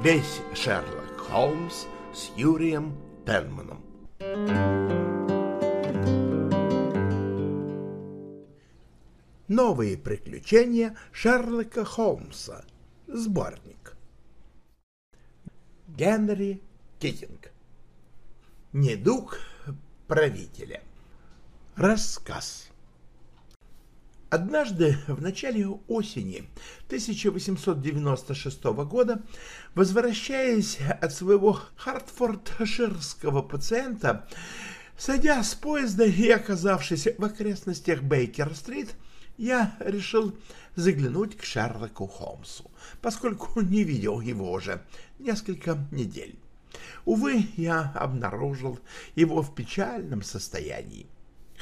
Весь Шерлок Холмс с Юрием Пенманом. Новые приключения Шерлока Холмса. Сборник. Генри Китинг. Недуг правителя. Рассказ. Однажды в начале осени 1896 года, возвращаясь от своего хартфордширского пациента, сойдя с поезда и оказавшись в окрестностях Бейкер-стрит, я решил заглянуть к Шерлоку Холмсу, поскольку не видел его уже несколько недель. Увы, я обнаружил его в печальном состоянии.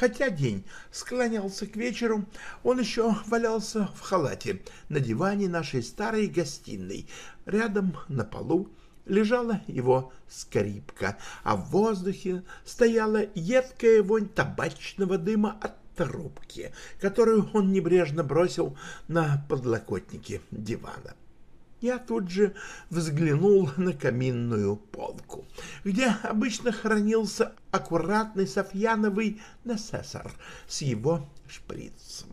Хотя день склонялся к вечеру, он еще валялся в халате на диване нашей старой гостиной. Рядом на полу лежала его скрипка, а в воздухе стояла едкая вонь табачного дыма от трубки, которую он небрежно бросил на подлокотники дивана. Я тут же взглянул на каминную полку, где обычно хранился аккуратный софьяновый насессор с его шприцем.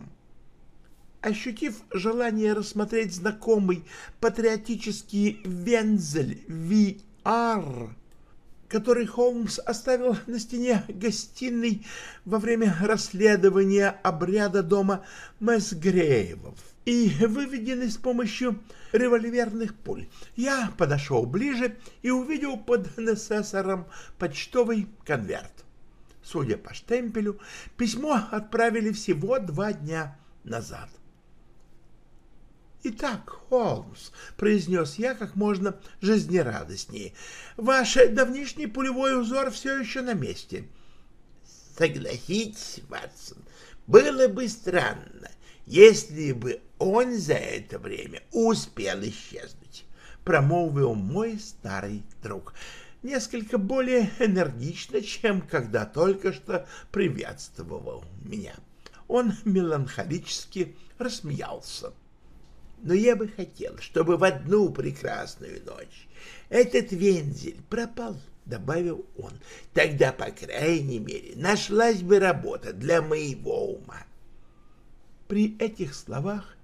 Ощутив желание рассмотреть знакомый патриотический вензель VR, который Холмс оставил на стене гостиной во время расследования обряда дома Месгреевов и выведенный с помощью револьверных пуль. Я подошел ближе и увидел под несессором почтовый конверт. Судя по штемпелю, письмо отправили всего два дня назад. «Итак, Холмс», — произнес я как можно жизнерадостнее, — «ваш давнишний пулевой узор все еще на месте». «Согласитесь, Ватсон, было бы странно, если бы он за это время успел исчезнуть», — промолвил мой старый друг, несколько более энергично, чем когда только что приветствовал меня. Он меланхолически рассмеялся но я бы хотел, чтобы в одну прекрасную ночь этот вензель пропал, — добавил он. Тогда, по крайней мере, нашлась бы работа для моего ума. При этих словах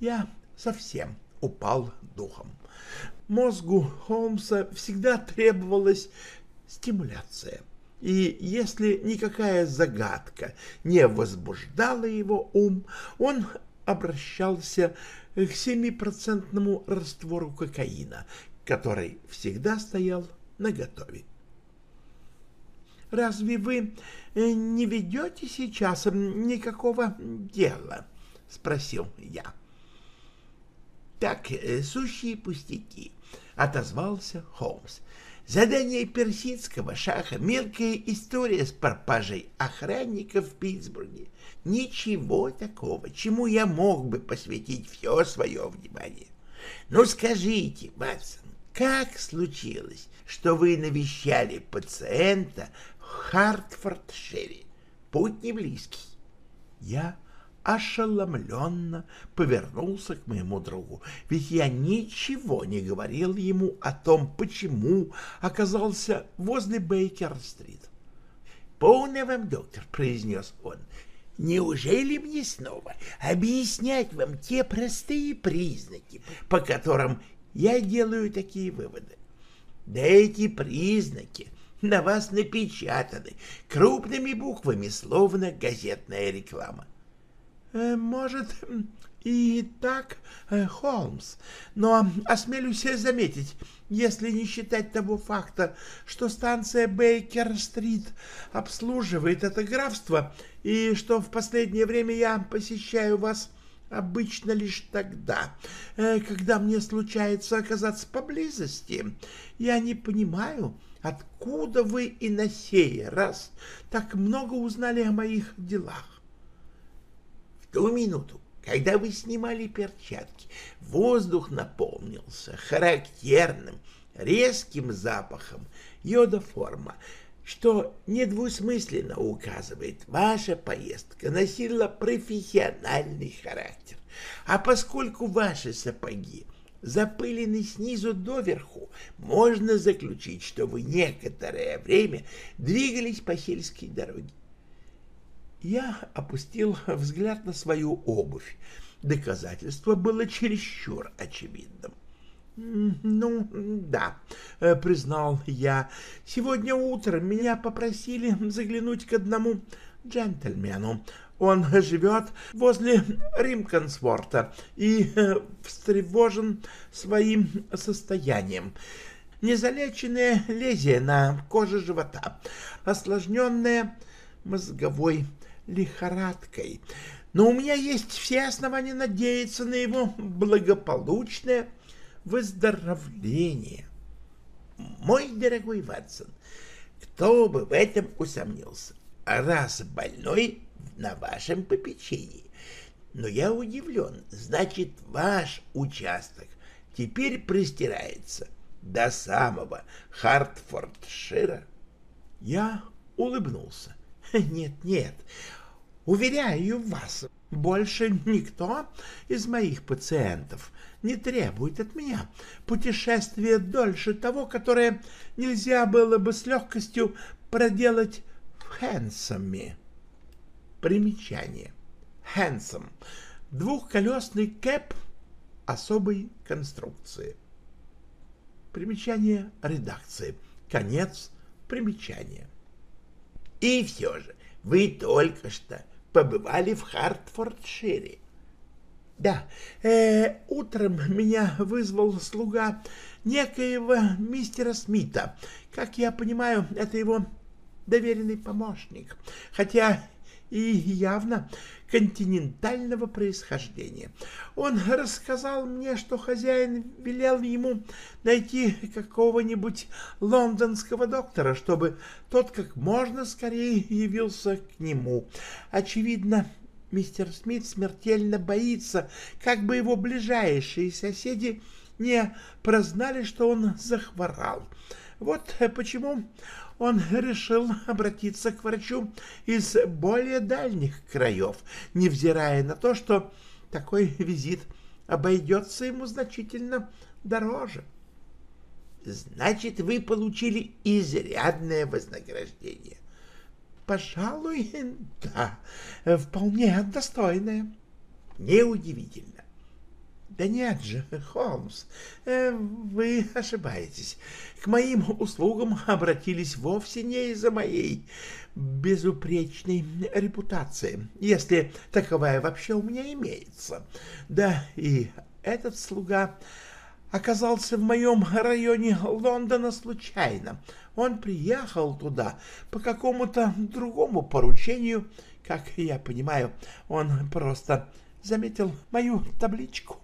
я совсем упал духом. Мозгу Холмса всегда требовалась стимуляция. И если никакая загадка не возбуждала его ум, он обращался к семипроцентному раствору кокаина, который всегда стоял наготове. «Разве вы не ведете сейчас никакого дела?» — спросил я. «Так, э, сущие пустяки», — отозвался Холмс. «Задание персидского шаха — мелкая история с пропажей охранника в Питтсбурге. Ничего такого, чему я мог бы посвятить все свое внимание. Ну скажите, Ватсон, как случилось, что вы навещали пациента в Хартфордшире? Путь не близкий. Я ошеломленно повернулся к моему другу, ведь я ничего не говорил ему о том, почему оказался возле Бейкер-стрит. «Полно вам, доктор», — произнес он, Неужели мне снова объяснять вам те простые признаки, по которым я делаю такие выводы? Да эти признаки на вас напечатаны крупными буквами, словно газетная реклама. Э, может, и так, э, Холмс, но осмелюсь заметить, если не считать того факта, что станция Бейкер-стрит обслуживает это графство, и что в последнее время я посещаю вас обычно лишь тогда, э, когда мне случается оказаться поблизости, я не понимаю, откуда вы и на сей раз так много узнали о моих делах. Ту минуту, когда вы снимали перчатки, воздух наполнился характерным, резким запахом йодоформа, что недвусмысленно указывает, ваша поездка носила профессиональный характер. А поскольку ваши сапоги запыленный снизу доверху, можно заключить, что вы некоторое время двигались по сельской дороге. Я опустил взгляд на свою обувь. Доказательство было чересчур очевидным. «Ну, да», — признал я. «Сегодня утром меня попросили заглянуть к одному джентльмену. Он живет возле Римконсворта и э, встревожен своим состоянием. Незалеченное лезвие на коже живота, осложненное мозговой лихорадкой. Но у меня есть все основания надеяться на его благополучное выздоровление. Мой дорогой Ватсон, кто бы в этом усомнился? Раз больной на вашем попечении. Но я удивлен, значит, ваш участок теперь простирается до самого Хартфордшира. Я улыбнулся. Нет, нет, уверяю вас, больше никто из моих пациентов не требует от меня путешествия дольше того, которое нельзя было бы с легкостью проделать в Хэнсоме. Примечание. Хэнсом. Двухколесный кэп особой конструкции. Примечание редакции. Конец примечания. И все же, вы только что побывали в Хартфордшире. Да, э, утром меня вызвал слуга некоего мистера Смита. Как я понимаю, это его доверенный помощник, хотя и явно континентального происхождения. Он рассказал мне, что хозяин велел ему найти какого-нибудь лондонского доктора, чтобы тот как можно скорее явился к нему. Очевидно, мистер Смит смертельно боится, как бы его ближайшие соседи не прознали, что он захворал. Вот почему он решил обратиться к врачу из более дальних краев, невзирая на то, что такой визит обойдется ему значительно дороже. Значит, вы получили изрядное вознаграждение. Пожалуй, да, вполне достойное. Неудивительно. Да нет же, Холмс, э, вы ошибаетесь. К моим услугам обратились вовсе не из-за моей безупречной репутации, если таковая вообще у меня имеется. Да и этот слуга оказался в моем районе Лондона случайно. Он приехал туда по какому-то другому поручению. Как я понимаю, он просто заметил мою табличку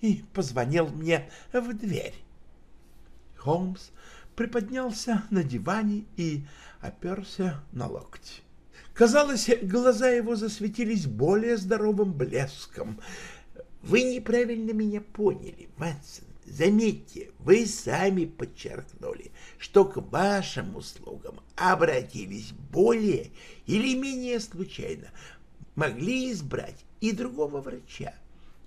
и позвонил мне в дверь. Холмс приподнялся на диване и оперся на локти. Казалось, глаза его засветились более здоровым блеском. «Вы неправильно меня поняли, Ватсон. Заметьте, вы сами подчеркнули, что к вашим услугам обратились более или менее случайно. Могли избрать и другого врача.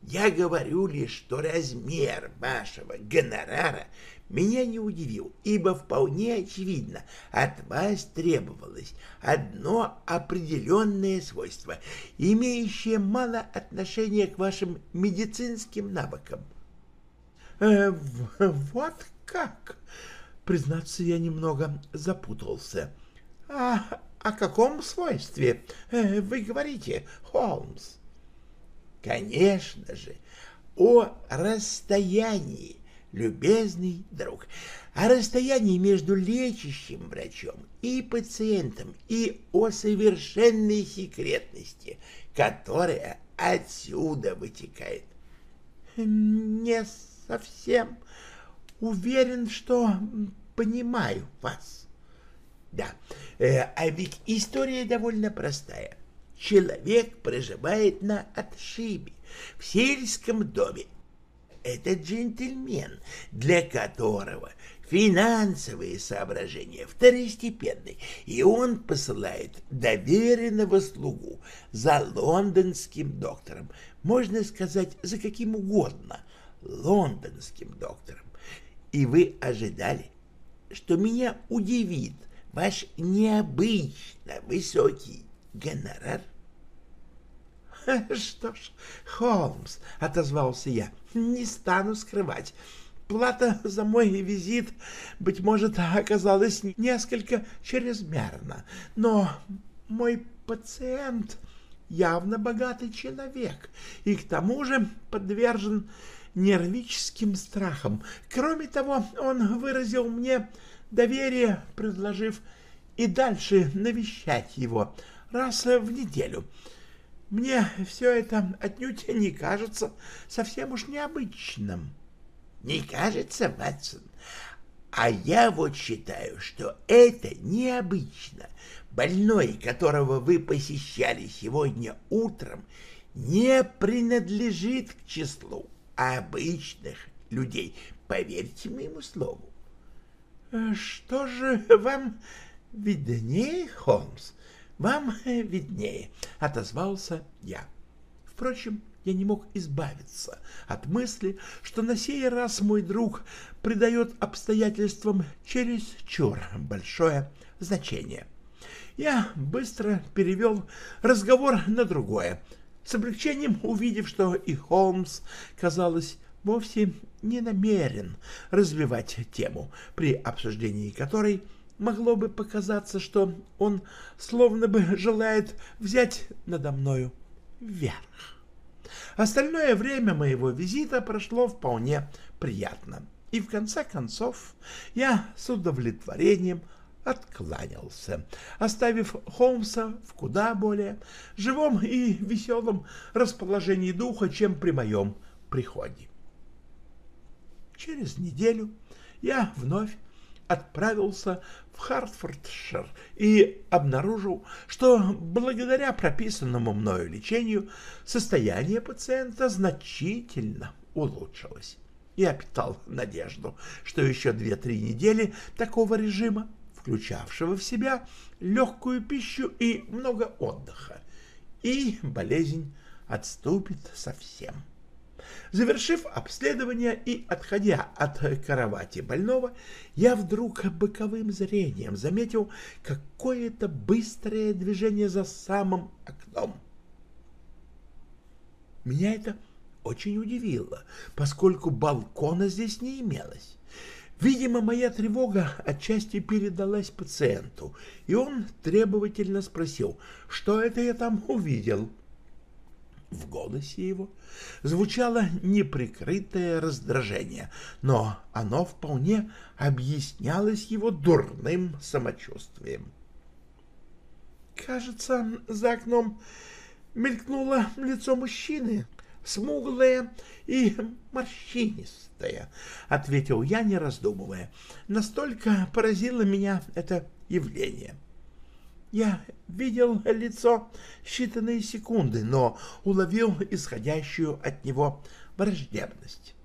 Я говорю лишь, что размер вашего гонорара меня не удивил, ибо вполне очевидно, от вас требовалось одно определенное свойство, имеющее мало отношения к вашим медицинским навыкам. Э, вот как? Признаться, я немного запутался. А о каком свойстве э, вы говорите, Холмс? Конечно же, о расстоянии, любезный друг, о расстоянии между лечащим врачом и пациентом и о совершенной секретности, которая отсюда вытекает. Не совсем уверен, что понимаю вас. Да, э, а ведь история довольно простая человек проживает на отшибе, в сельском доме. Это джентльмен, для которого финансовые соображения второстепенны, и он посылает доверенного слугу за лондонским доктором, можно сказать, за каким угодно лондонским доктором, и вы ожидали, что меня удивит ваш необычно высокий гонорар? — Что ж, Холмс, — отозвался я, — не стану скрывать. Плата за мой визит, быть может, оказалась несколько чрезмерна, но мой пациент явно богатый человек и к тому же подвержен нервическим страхам. Кроме того, он выразил мне доверие, предложив и дальше навещать его раз в неделю. Мне все это отнюдь не кажется совсем уж необычным. Не кажется, Ватсон? А я вот считаю, что это необычно. Больной, которого вы посещали сегодня утром, не принадлежит к числу обычных людей. Поверьте моему слову. — Что же вам виднее, Холмс? Вам виднее, — отозвался я. Впрочем, я не мог избавиться от мысли, что на сей раз мой друг придает обстоятельствам чересчур большое значение. Я быстро перевел разговор на другое, с облегчением увидев, что и Холмс, казалось, вовсе не намерен развивать тему, при обсуждении которой могло бы показаться, что он словно бы желает взять надо мною вверх. Остальное время моего визита прошло вполне приятно, и в конце концов я с удовлетворением откланялся, оставив Холмса в куда более живом и веселом расположении духа, чем при моем приходе. Через неделю я вновь отправился в Хартфордшир и обнаружил, что благодаря прописанному мною лечению состояние пациента значительно улучшилось. Я питал надежду, что еще две-три недели такого режима, включавшего в себя легкую пищу и много отдыха, и болезнь отступит совсем. Завершив обследование и отходя от кровати больного, я вдруг боковым зрением заметил какое-то быстрое движение за самым окном. Меня это очень удивило, поскольку балкона здесь не имелось. Видимо, моя тревога отчасти передалась пациенту, и он требовательно спросил, что это я там увидел. — в голосе его звучало неприкрытое раздражение, но оно вполне объяснялось его дурным самочувствием. «Кажется, за окном мелькнуло лицо мужчины, смуглое и морщинистое», — ответил я, не раздумывая. Настолько поразило меня это явление. Я видел лицо считанные секунды, но уловил исходящую от него враждебность.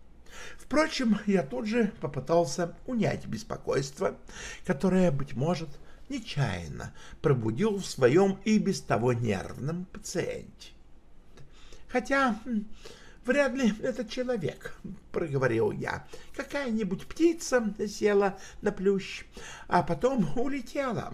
Впрочем, я тут же попытался унять беспокойство, которое, быть может, нечаянно пробудил в своем и без того нервном пациенте. Хотя вряд ли этот человек, — проговорил я. Какая-нибудь птица села на плющ, а потом улетела.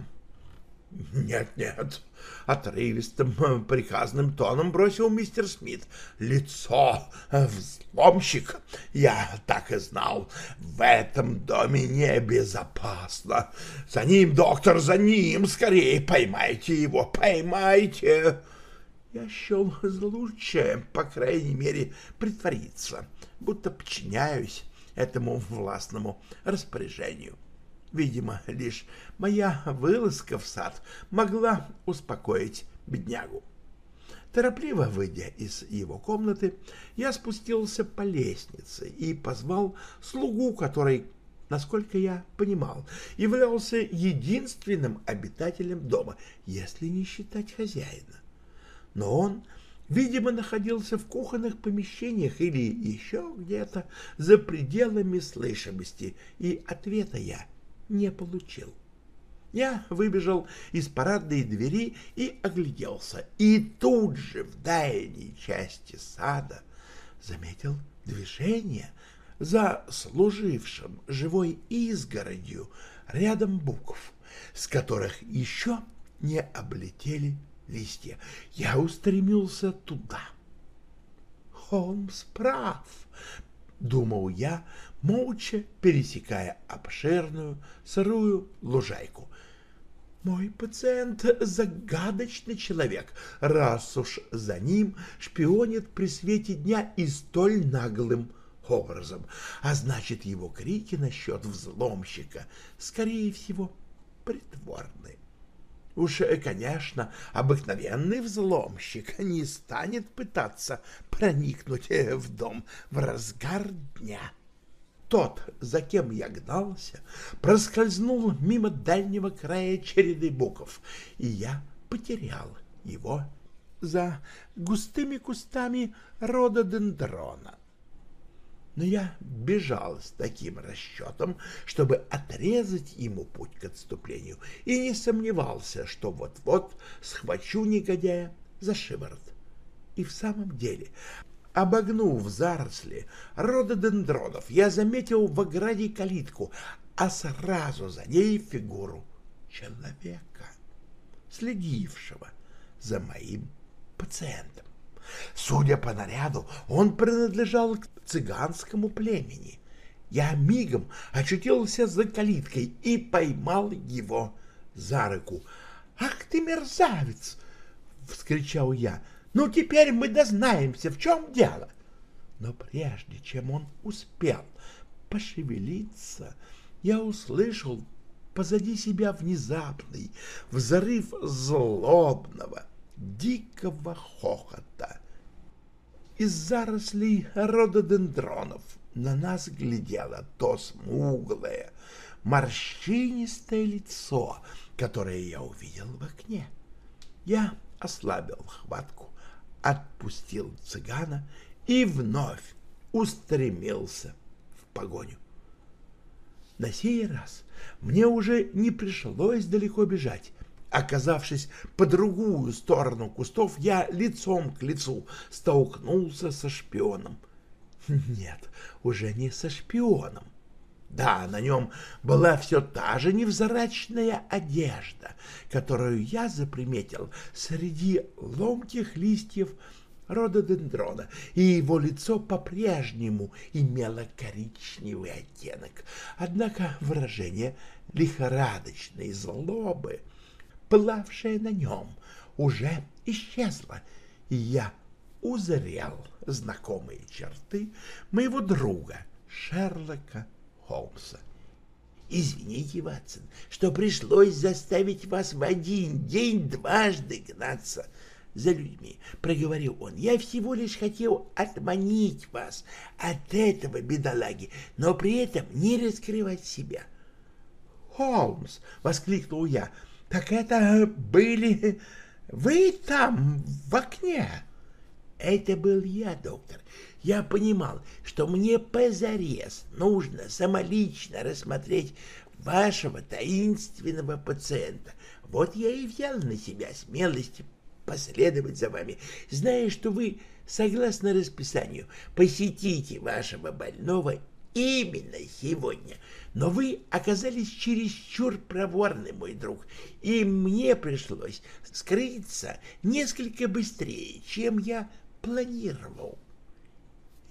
«Нет-нет», — отрывистым э, приказным тоном бросил мистер Смит. «Лицо, э, взломщик, я так и знал, в этом доме небезопасно. За ним, доктор, за ним, скорее поймайте его, поймайте!» Я счел за лучшее, по крайней мере, притвориться, будто подчиняюсь этому властному распоряжению. Видимо, лишь моя вылазка в сад могла успокоить беднягу. Торопливо выйдя из его комнаты, я спустился по лестнице и позвал слугу, который, насколько я понимал, являлся единственным обитателем дома, если не считать хозяина. Но он, видимо, находился в кухонных помещениях или еще где-то за пределами слышимости, и ответа я не получил. Я выбежал из парадной двери и огляделся, и тут же в дальней части сада заметил движение за служившим живой изгородью рядом букв, с которых еще не облетели листья. Я устремился туда. Холмс прав, думал я, молча пересекая обширную сырую лужайку. Мой пациент — загадочный человек, раз уж за ним шпионит при свете дня и столь наглым образом, а значит, его крики насчет взломщика, скорее всего, притворны. Уж, конечно, обыкновенный взломщик не станет пытаться проникнуть в дом в разгар дня. Тот, за кем я гнался, проскользнул мимо дальнего края череды букв, и я потерял его за густыми кустами рододендрона. Но я бежал с таким расчетом, чтобы отрезать ему путь к отступлению, и не сомневался, что вот-вот схвачу негодяя за шиворот. И в самом деле Обогнув заросли рододендронов, я заметил в ограде калитку, а сразу за ней фигуру человека, следившего за моим пациентом. Судя по наряду, он принадлежал к цыганскому племени. Я мигом очутился за калиткой и поймал его за руку. «Ах ты мерзавец!» — вскричал я. Ну, теперь мы дознаемся, в чем дело. Но прежде чем он успел пошевелиться, я услышал позади себя внезапный взрыв злобного, дикого хохота. Из зарослей рододендронов на нас глядело то смуглое, морщинистое лицо, которое я увидел в окне. Я ослабил хватку отпустил цыгана и вновь устремился в погоню. На сей раз мне уже не пришлось далеко бежать. Оказавшись по другую сторону кустов, я лицом к лицу столкнулся со шпионом. Нет, уже не со шпионом. Да, на нем была все та же невзрачная одежда, которую я заприметил среди ломких листьев рододендрона, и его лицо по-прежнему имело коричневый оттенок. Однако выражение лихорадочной злобы, плавшее на нем, уже исчезло, и я узрел знакомые черты моего друга Шерлока Холмса. «Извините, Ватсон, что пришлось заставить вас в один день дважды гнаться за людьми», — проговорил он. «Я всего лишь хотел отманить вас от этого бедолаги, но при этом не раскрывать себя». «Холмс!» — воскликнул я. «Так это были вы там, в окне?» «Это был я, доктор. Я понимал, что мне позарез нужно самолично рассмотреть вашего таинственного пациента. Вот я и взял на себя смелость последовать за вами, зная, что вы, согласно расписанию, посетите вашего больного именно сегодня. Но вы оказались чересчур проворны, мой друг, и мне пришлось скрыться несколько быстрее, чем я планировал.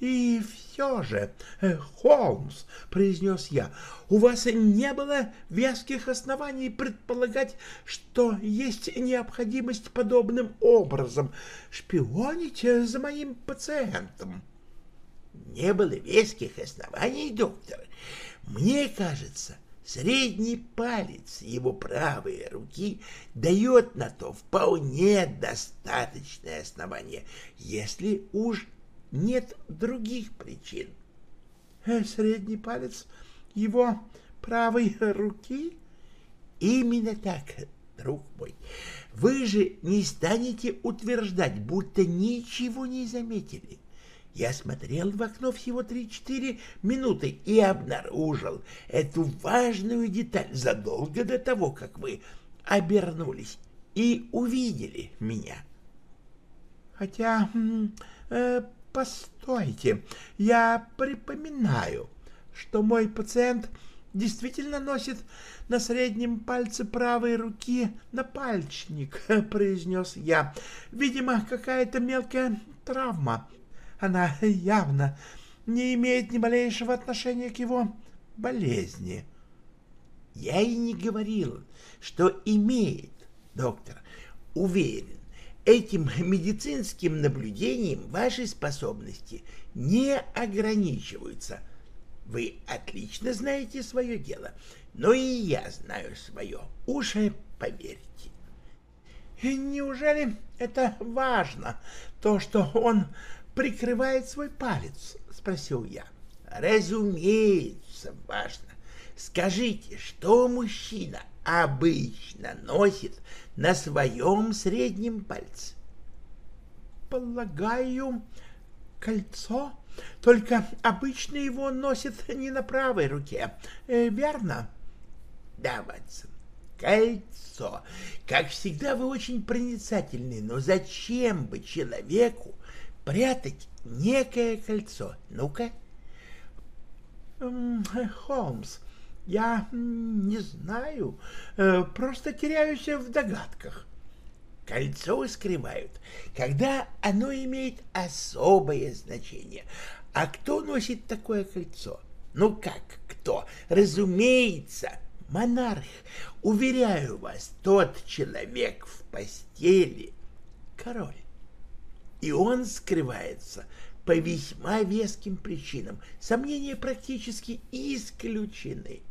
«И все же, э, Холмс, — произнес я, — у вас не было веских оснований предполагать, что есть необходимость подобным образом шпионить за моим пациентом». «Не было веских оснований, доктор. Мне кажется, Средний палец его правой руки дает на то вполне достаточное основание, если уж нет других причин. Э, средний палец его правой руки? Именно так, друг мой. Вы же не станете утверждать, будто ничего не заметили. Я смотрел в окно всего три-четыре минуты и обнаружил эту важную деталь задолго до того, как вы обернулись и увидели меня. Хотя э, постойте, я припоминаю, что мой пациент действительно носит на среднем пальце правой руки напальчник, произнес я. Видимо, какая-то мелкая травма. Она явно не имеет ни малейшего отношения к его болезни. Я и не говорил, что имеет, доктор. Уверен, этим медицинским наблюдением ваши способности не ограничиваются. Вы отлично знаете свое дело, но и я знаю свое. Уже поверьте. Неужели это важно, то, что он прикрывает свой палец? — спросил я. — Разумеется, важно. Скажите, что мужчина обычно носит на своем среднем пальце? Полагаю, кольцо. Только обычно его носит не на правой руке, э, верно? Да, Ватсон, кольцо. Как всегда, вы очень проницательны, но зачем бы человеку прятать некое кольцо? Ну-ка. Холмс, я не знаю, э, просто теряюсь в догадках. Кольцо скрывают, когда оно имеет особое значение. А кто носит такое кольцо? Ну как кто? Разумеется, монарх. Уверяю вас, тот человек в постели — король. И он скрывается по весьма веским причинам. Сомнения практически исключены.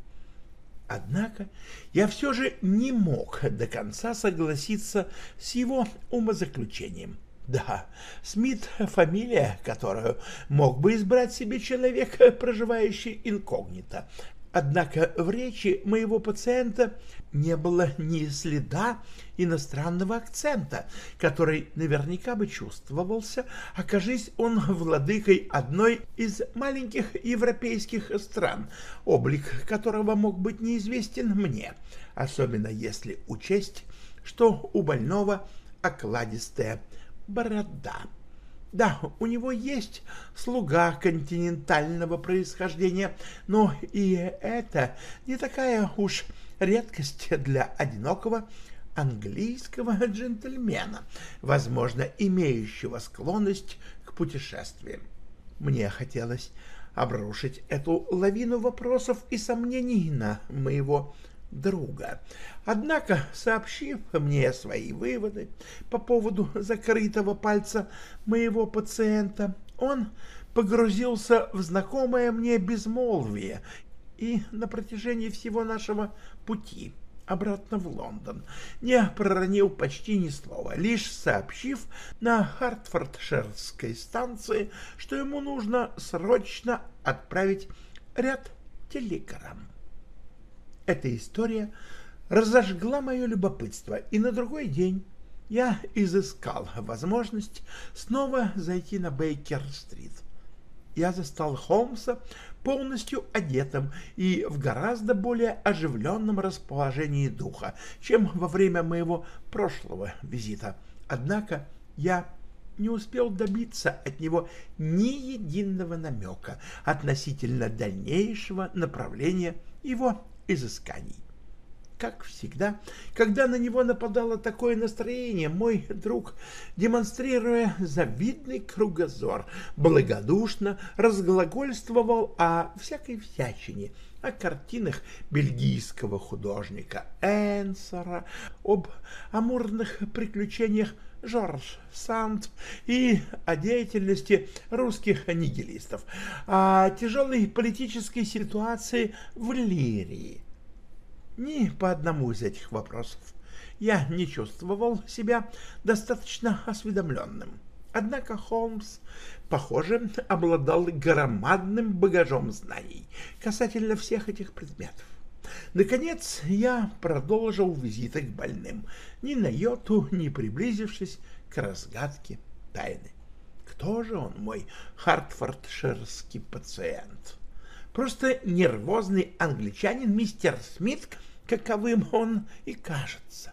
Однако я все же не мог до конца согласиться с его умозаключением. Да, Смит — фамилия, которую мог бы избрать себе человек, проживающий инкогнито, Однако в речи моего пациента не было ни следа иностранного акцента, который наверняка бы чувствовался, окажись он владыкой одной из маленьких европейских стран, облик которого мог быть неизвестен мне, особенно если учесть, что у больного окладистая борода. Да, у него есть слуга континентального происхождения, но и это не такая уж редкость для одинокого английского джентльмена, возможно, имеющего склонность к путешествиям. Мне хотелось обрушить эту лавину вопросов и сомнений на моего друга. Однако, сообщив мне свои выводы по поводу закрытого пальца моего пациента, он погрузился в знакомое мне безмолвие и на протяжении всего нашего пути обратно в Лондон не проронил почти ни слова, лишь сообщив на Хартфордширской станции, что ему нужно срочно отправить ряд телеграмм. Эта история разожгла мое любопытство, и на другой день я изыскал возможность снова зайти на Бейкер-стрит. Я застал Холмса полностью одетым и в гораздо более оживленном расположении духа, чем во время моего прошлого визита. Однако я не успел добиться от него ни единого намека относительно дальнейшего направления его изысканий. Как всегда, когда на него нападало такое настроение, мой друг, демонстрируя завидный кругозор, благодушно разглагольствовал о всякой всячине, о картинах бельгийского художника Энсера, об амурных приключениях Жорж Санд и о деятельности русских нигилистов, о тяжелой политической ситуации в Лирии. Ни по одному из этих вопросов я не чувствовал себя достаточно осведомленным. Однако Холмс, похоже, обладал громадным багажом знаний касательно всех этих предметов. Наконец я продолжил визиты к больным, ни на йоту не приблизившись к разгадке тайны. Кто же он, мой хартфордширский пациент? Просто нервозный англичанин мистер Смит, каковым он и кажется.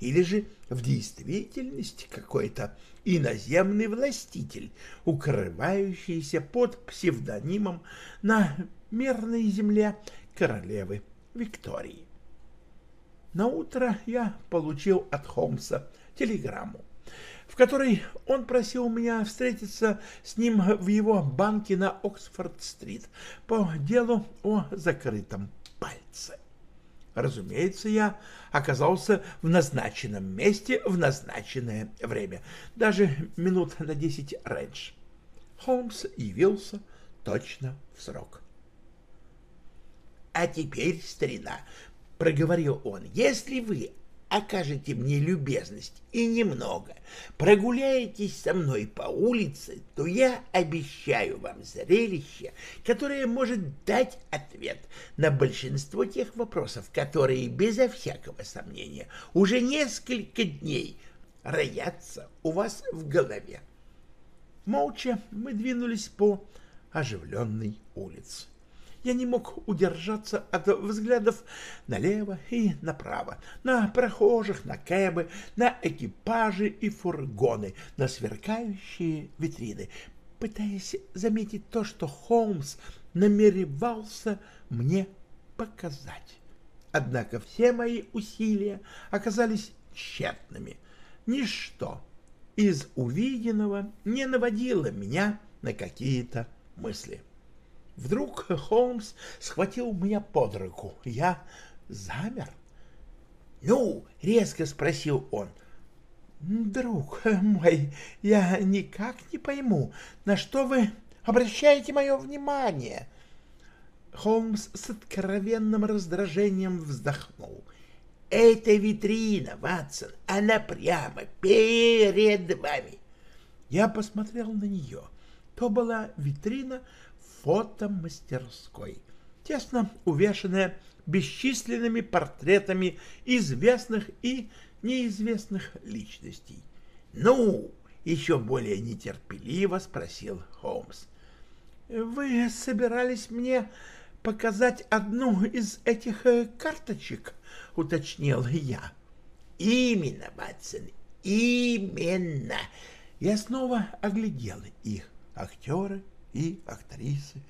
или же в действительности какой-то иноземный властитель, укрывающийся под псевдонимом на мирной земле королевы Виктории. На утро я получил от Холмса телеграмму, в которой он просил меня встретиться с ним в его банке на Оксфорд-стрит по делу о закрытом пальце. Разумеется, я оказался в назначенном месте в назначенное время, даже минут на десять раньше. Холмс явился точно в срок. — А теперь, старина, — проговорил он, — если вы окажете мне любезность и немного прогуляетесь со мной по улице, то я обещаю вам зрелище, которое может дать ответ на большинство тех вопросов, которые, безо всякого сомнения, уже несколько дней роятся у вас в голове. Молча мы двинулись по оживленной улице я не мог удержаться от взглядов налево и направо, на прохожих, на кэбы, на экипажи и фургоны, на сверкающие витрины, пытаясь заметить то, что Холмс намеревался мне показать. Однако все мои усилия оказались тщетными. Ничто из увиденного не наводило меня на какие-то мысли. Вдруг Холмс схватил меня под руку. Я замер. «Ну?» — резко спросил он. «Друг мой, я никак не пойму, на что вы обращаете мое внимание?» Холмс с откровенным раздражением вздохнул. «Это витрина, Ватсон, она прямо перед вами». Я посмотрел на нее. То была витрина фотомастерской, тесно увешанная бесчисленными портретами известных и неизвестных личностей. «Ну!» — еще более нетерпеливо спросил Холмс. «Вы собирались мне показать одну из этих э, карточек?» — уточнил я. «Именно, Ватсон, именно!» Я снова оглядел их, актеры, и актрисы,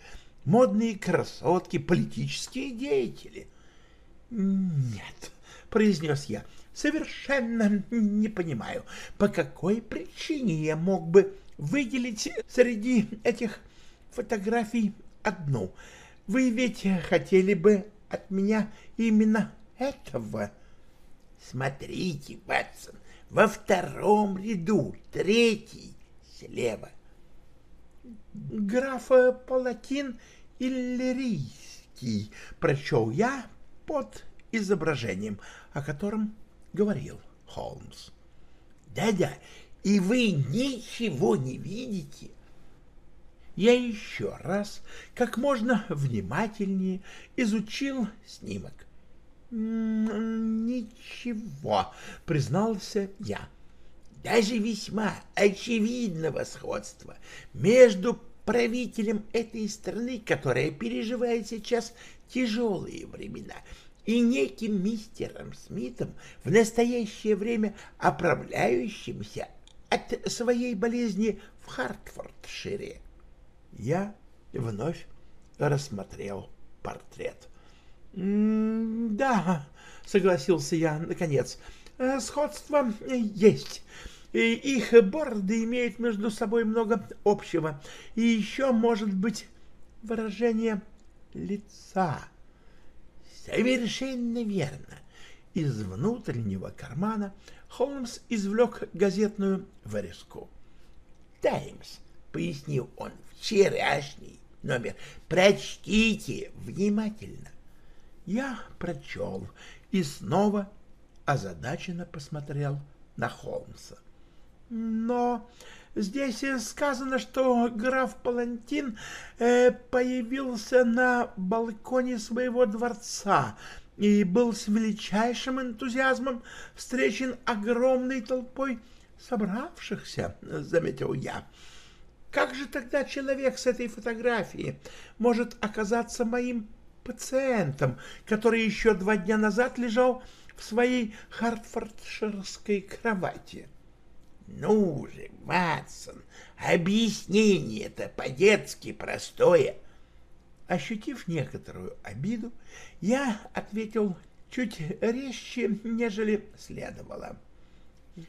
модные красотки, политические деятели. «Нет», — произнес я, — «совершенно не понимаю, по какой причине я мог бы выделить среди этих фотографий одну. Вы ведь хотели бы от меня именно этого». «Смотрите, Ватсон, во втором ряду, третий, слева графа Палатин Иллирийский, прочел я под изображением, о котором говорил Холмс. Да-да, и вы ничего не видите. Я еще раз, как можно внимательнее, изучил снимок. «Ничего», — признался я даже весьма очевидного сходства между правителем этой страны, которая переживает сейчас тяжелые времена, и неким мистером Смитом, в настоящее время оправляющимся от своей болезни в Хартфордшире. Я вновь рассмотрел портрет. «Да», — согласился я наконец, — «сходство есть. И их бороды имеют между собой много общего. И еще, может быть, выражение лица. Совершенно верно. Из внутреннего кармана Холмс извлек газетную вырезку. «Таймс», — пояснил он, — «вчерашний номер. Прочтите внимательно». Я прочел и снова озадаченно посмотрел на Холмса. Но здесь сказано, что граф Палантин э, появился на балконе своего дворца и был с величайшим энтузиазмом встречен огромной толпой собравшихся, — заметил я. Как же тогда человек с этой фотографией может оказаться моим пациентом, который еще два дня назад лежал своей хартфордширской кровати. Ну же, Ватсон, объяснение-то по-детски простое. Ощутив некоторую обиду, я ответил чуть резче, нежели следовало.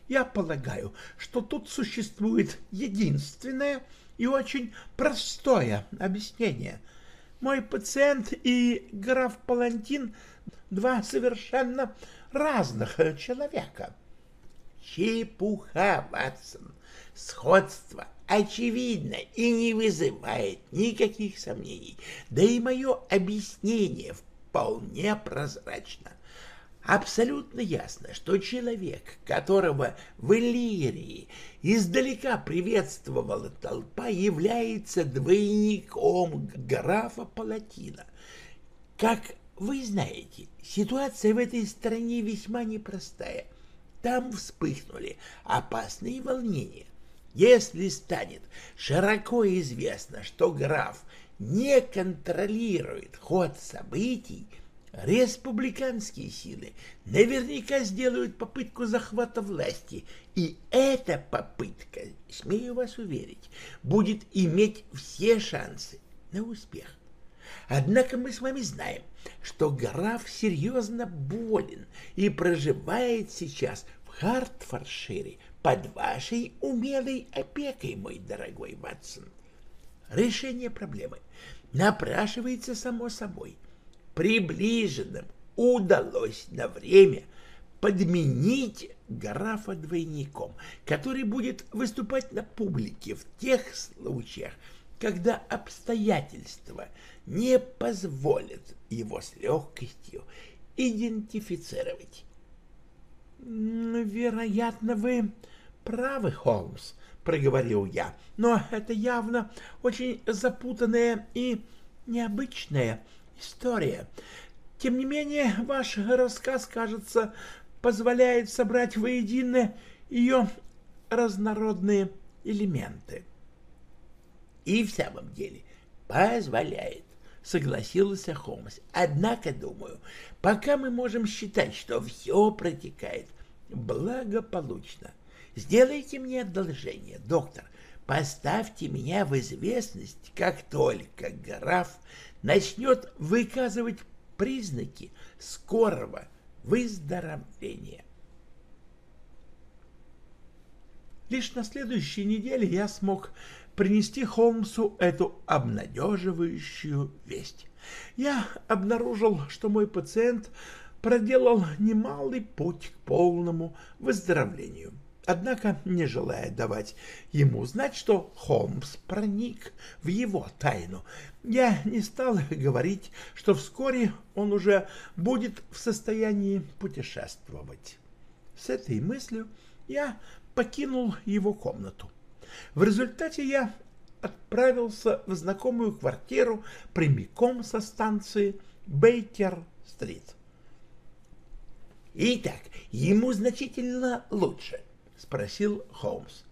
Я полагаю, что тут существует единственное и очень простое объяснение. Мой пациент и граф Палантин — два совершенно разных человека. Чепуха, Ватсон. Сходство очевидно и не вызывает никаких сомнений. Да и мое объяснение вполне прозрачно. Абсолютно ясно, что человек, которого в Иллирии издалека приветствовала толпа, является двойником графа Палатина. Как вы знаете, ситуация в этой стране весьма непростая. Там вспыхнули опасные волнения. Если станет широко известно, что граф не контролирует ход событий, республиканские силы наверняка сделают попытку захвата власти, и эта попытка, смею вас уверить, будет иметь все шансы на успех. Однако мы с вами знаем, что граф серьезно болен и проживает сейчас в Хартфордшире под вашей умелой опекой, мой дорогой Ватсон. Решение проблемы напрашивается само собой. Приближенным удалось на время подменить графа двойником, который будет выступать на публике в тех случаях, когда обстоятельства не позволят его с легкостью идентифицировать. «Вероятно, вы правы, Холмс», — проговорил я, — «но это явно очень запутанная и необычная история. Тем не менее, ваш рассказ, кажется, позволяет собрать воедино ее разнородные элементы». «И в самом деле позволяет», — согласился Холмс. «Однако, думаю, пока мы можем считать, что все протекает благополучно. Сделайте мне одолжение, доктор, поставьте меня в известность, как только граф начнет выказывать признаки скорого выздоровления. Лишь на следующей неделе я смог принести Холмсу эту обнадеживающую весть. Я обнаружил, что мой пациент проделал немалый путь к полному выздоровлению. Однако, не желая давать ему знать, что Холмс проник в его тайну, я не стал говорить, что вскоре он уже будет в состоянии путешествовать. С этой мыслью я покинул его комнату. В результате я отправился в знакомую квартиру прямиком со станции Бейкер-стрит. «Итак, ему значительно лучше», — спросил Холмс.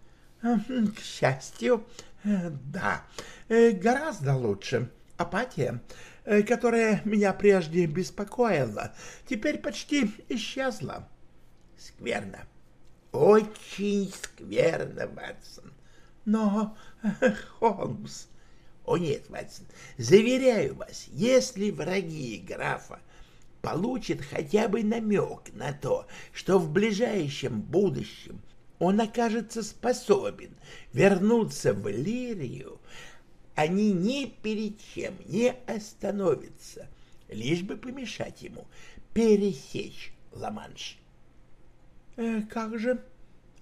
«К счастью, э, да, э, гораздо лучше. Апатия, э, которая меня прежде беспокоила, теперь почти исчезла». «Скверно, очень скверно, Ватсон. Но, Холмс... О нет, Ватсон, заверяю вас, если враги графа получит хотя бы намек на то, что в ближайшем будущем он окажется способен вернуться в Лирию, они ни перед чем не остановятся, лишь бы помешать ему пересечь Ла-Манш. Э, как же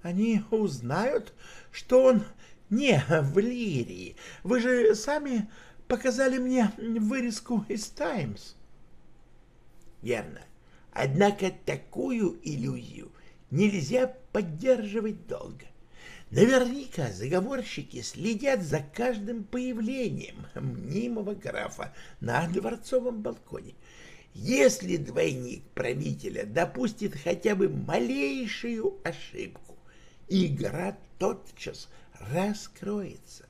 они узнают, что он не в Лирии? Вы же сами показали мне вырезку из «Таймс». Верно. Однако такую иллюзию нельзя поддерживать долго. Наверняка заговорщики следят за каждым появлением мнимого графа на дворцовом балконе. Если двойник правителя допустит хотя бы малейшую ошибку, игра тотчас раскроется.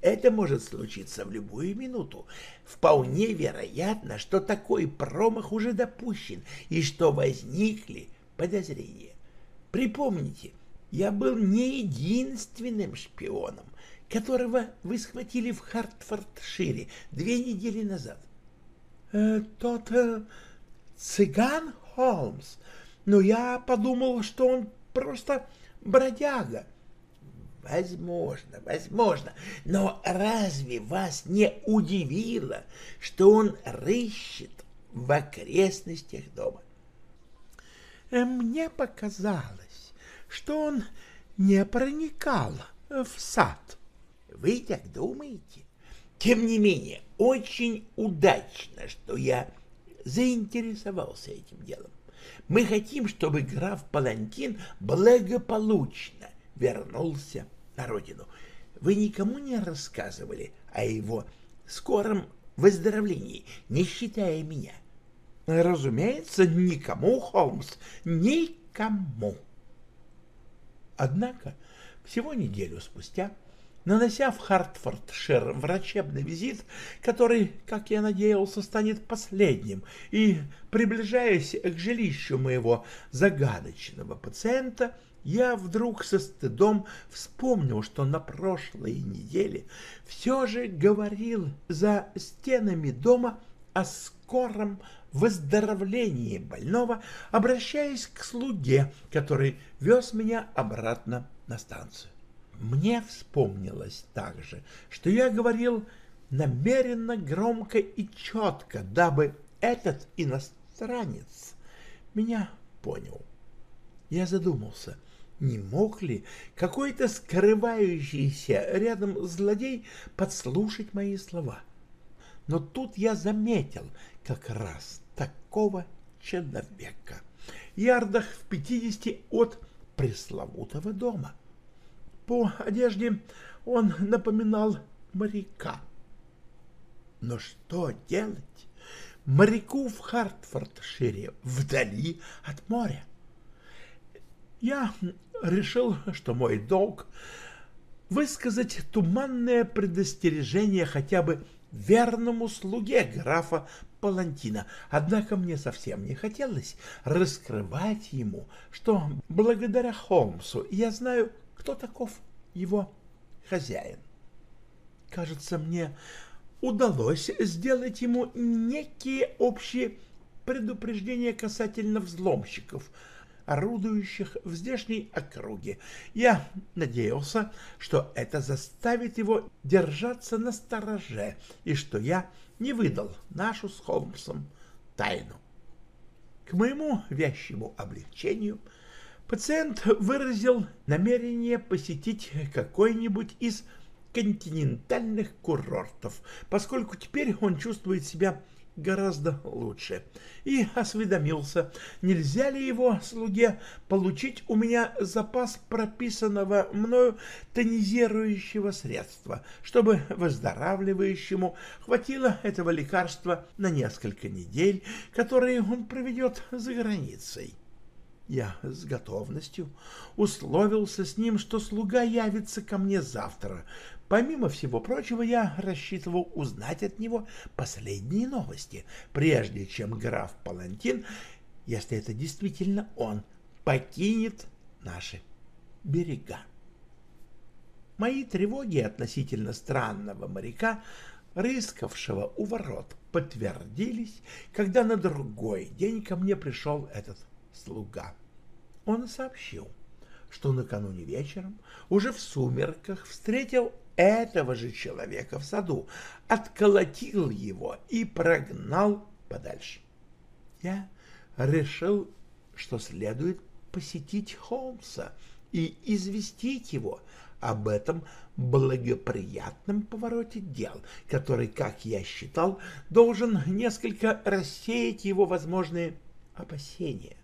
это может случиться в любую минуту. Вполне вероятно, что такой промах уже допущен и что возникли подозрения. Припомните, я был не единственным шпионом, которого вы схватили в Хартфордшире две недели назад. Э, тот э, цыган Холмс. Но я подумал, что он просто бродяга. Возможно, возможно. Но разве вас не удивило, что он рыщет в окрестностях дома? Э, мне показалось, что он не проникал в сад. Вы так думаете? Тем не менее, очень удачно, что я заинтересовался этим делом. Мы хотим, чтобы граф Палантин благополучно вернулся на родину. Вы никому не рассказывали о его скором выздоровлении, не считая меня? Разумеется, никому, Холмс, никому. Однако всего неделю спустя нанося в Хартфордшир врачебный визит, который, как я надеялся, станет последним, и приближаясь к жилищу моего загадочного пациента, я вдруг со стыдом вспомнил, что на прошлой неделе все же говорил за стенами дома о скором выздоровлении больного, обращаясь к слуге, который вез меня обратно на станцию. Мне вспомнилось также, что я говорил намеренно громко и четко, дабы этот иностранец меня понял. Я задумался, не мог ли какой-то скрывающийся рядом злодей подслушать мои слова. Но тут я заметил как раз такого человека, ярдах в пятидесяти от пресловутого дома. По одежде он напоминал моряка. Но что делать моряку в Хартфордшире, вдали от моря? Я решил, что мой долг высказать туманное предостережение хотя бы верному слуге графа Палантина. Однако мне совсем не хотелось раскрывать ему, что благодаря Холмсу я знаю кто таков его хозяин. Кажется, мне удалось сделать ему некие общие предупреждения касательно взломщиков, орудующих в здешней округе. Я надеялся, что это заставит его держаться на стороже и что я не выдал нашу с Холмсом тайну. К моему вящему облегчению – Пациент выразил намерение посетить какой-нибудь из континентальных курортов, поскольку теперь он чувствует себя гораздо лучше, и осведомился, нельзя ли его слуге получить у меня запас прописанного мною тонизирующего средства, чтобы выздоравливающему хватило этого лекарства на несколько недель, которые он проведет за границей. Я с готовностью условился с ним, что слуга явится ко мне завтра. Помимо всего прочего, я рассчитывал узнать от него последние новости, прежде чем граф Палантин, если это действительно он, покинет наши берега. Мои тревоги относительно странного моряка, рыскавшего у ворот, подтвердились, когда на другой день ко мне пришел этот слуга. Он сообщил, что накануне вечером, уже в сумерках, встретил этого же человека в саду, отколотил его и прогнал подальше. Я решил, что следует посетить Холмса и известить его об этом благоприятном повороте дел, который, как я считал, должен несколько рассеять его возможные опасения.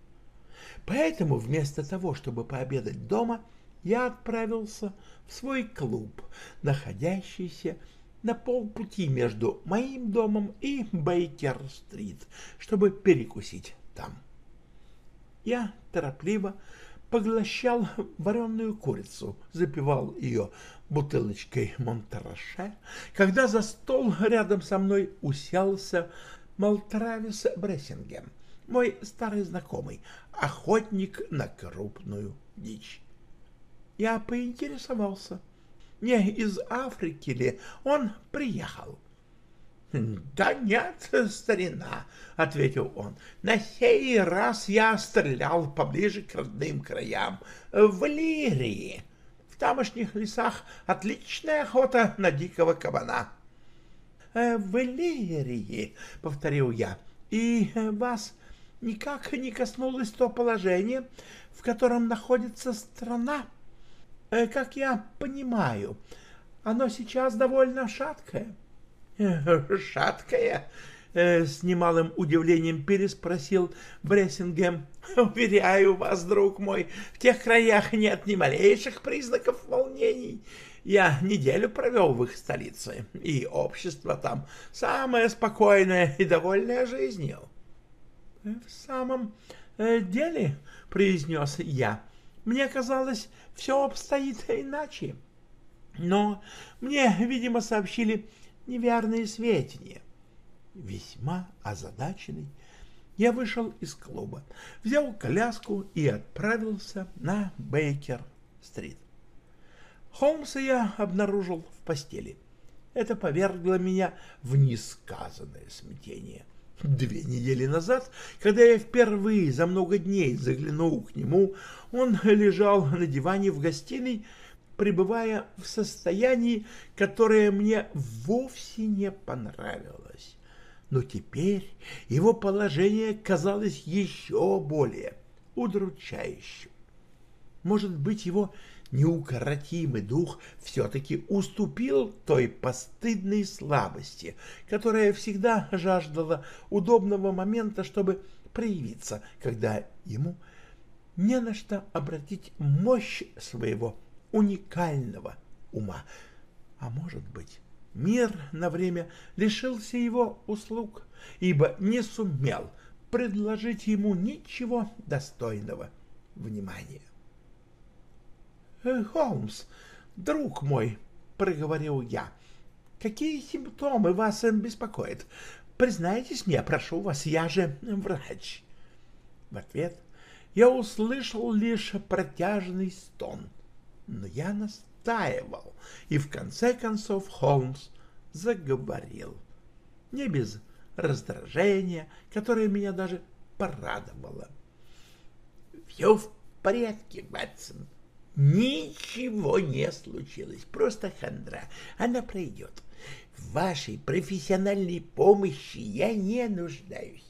Поэтому вместо того, чтобы пообедать дома, я отправился в свой клуб, находящийся на полпути между моим домом и Бейкер-стрит, чтобы перекусить там. Я торопливо поглощал вареную курицу, запивал ее бутылочкой Монтараше, когда за стол рядом со мной уселся Малтравис Брессингем, мой старый знакомый, охотник на крупную дичь. Я поинтересовался, не из Африки ли он приехал. — Да нет, старина, — ответил он, — на сей раз я стрелял поближе к родным краям, в Лирии. В тамошних лесах отличная охота на дикого кабана. «Э, — В Лирии, — повторил я, — и вас никак не коснулось то положение, в котором находится страна. Э, как я понимаю, оно сейчас довольно шаткое. — «Шаткая?» — с немалым удивлением переспросил Брессингем. «Уверяю вас, друг мой, в тех краях нет ни малейших признаков волнений. Я неделю провел в их столице, и общество там самое спокойное и довольное жизнью». «В самом э, деле», — произнес я, — «мне казалось, все обстоит иначе. Но мне, видимо, сообщили неверные сведения. Весьма озадаченный, я вышел из клуба, взял коляску и отправился на Бейкер-стрит. Холмса я обнаружил в постели. Это повергло меня в несказанное смятение. Две недели назад, когда я впервые за много дней заглянул к нему, он лежал на диване в гостиной, пребывая в состоянии, которое мне вовсе не понравилось. Но теперь его положение казалось еще более удручающим. Может быть, его неукоротимый дух все-таки уступил той постыдной слабости, которая всегда жаждала удобного момента, чтобы проявиться, когда ему не на что обратить мощь своего уникального ума. А может быть, мир на время лишился его услуг, ибо не сумел предложить ему ничего достойного внимания. «Э, «Холмс, друг мой», — проговорил я, — «какие симптомы вас беспокоят? Признайтесь мне, прошу вас, я же врач». В ответ я услышал лишь протяжный стон — но я настаивал, и в конце концов Холмс заговорил. Не без раздражения, которое меня даже порадовало. «Все в порядке, Батсон. Ничего не случилось, просто хандра. Она пройдет. В вашей профессиональной помощи я не нуждаюсь.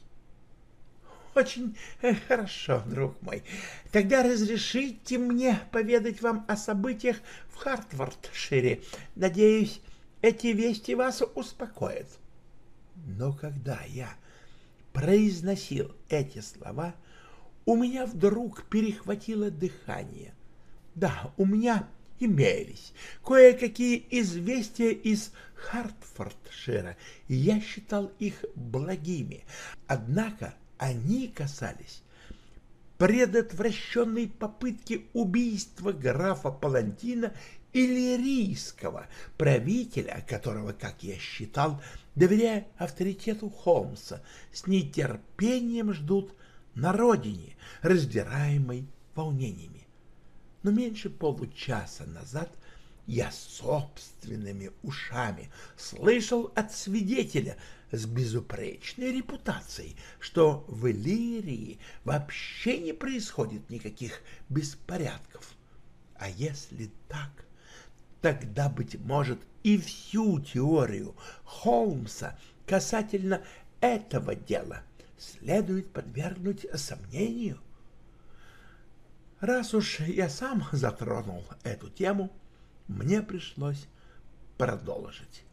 Очень э, хорошо, друг мой. Тогда разрешите мне поведать вам о событиях в Хартвардшире. Надеюсь, эти вести вас успокоят. Но когда я произносил эти слова, у меня вдруг перехватило дыхание. Да, у меня имелись кое-какие известия из Хартфордшира, и я считал их благими. Однако они касались предотвращенной попытки убийства графа Палантина Иллирийского, правителя, которого, как я считал, доверяя авторитету Холмса, с нетерпением ждут на родине, раздираемой волнениями. Но меньше получаса назад я собственными ушами слышал от свидетеля, с безупречной репутацией, что в Иллирии вообще не происходит никаких беспорядков. А если так, тогда, быть может, и всю теорию Холмса касательно этого дела следует подвергнуть сомнению. Раз уж я сам затронул эту тему, мне пришлось продолжить.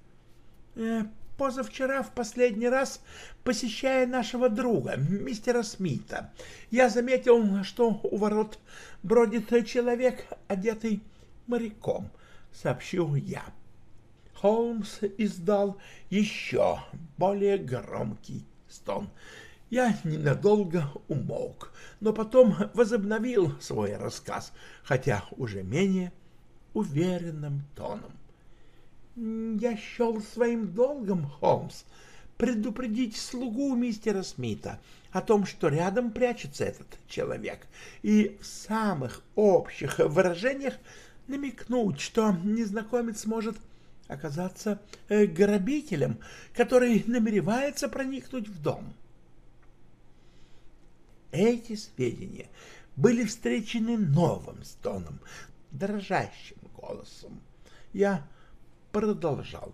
Э, позавчера в последний раз, посещая нашего друга, мистера Смита, я заметил, что у ворот бродит человек, одетый моряком, — сообщил я. Холмс издал еще более громкий стон. Я ненадолго умолк, но потом возобновил свой рассказ, хотя уже менее уверенным тоном. «Я счел своим долгом, Холмс, предупредить слугу мистера Смита о том, что рядом прячется этот человек, и в самых общих выражениях намекнуть, что незнакомец может оказаться э, грабителем, который намеревается проникнуть в дом. Эти сведения были встречены новым стоном, дрожащим голосом. Я продолжал.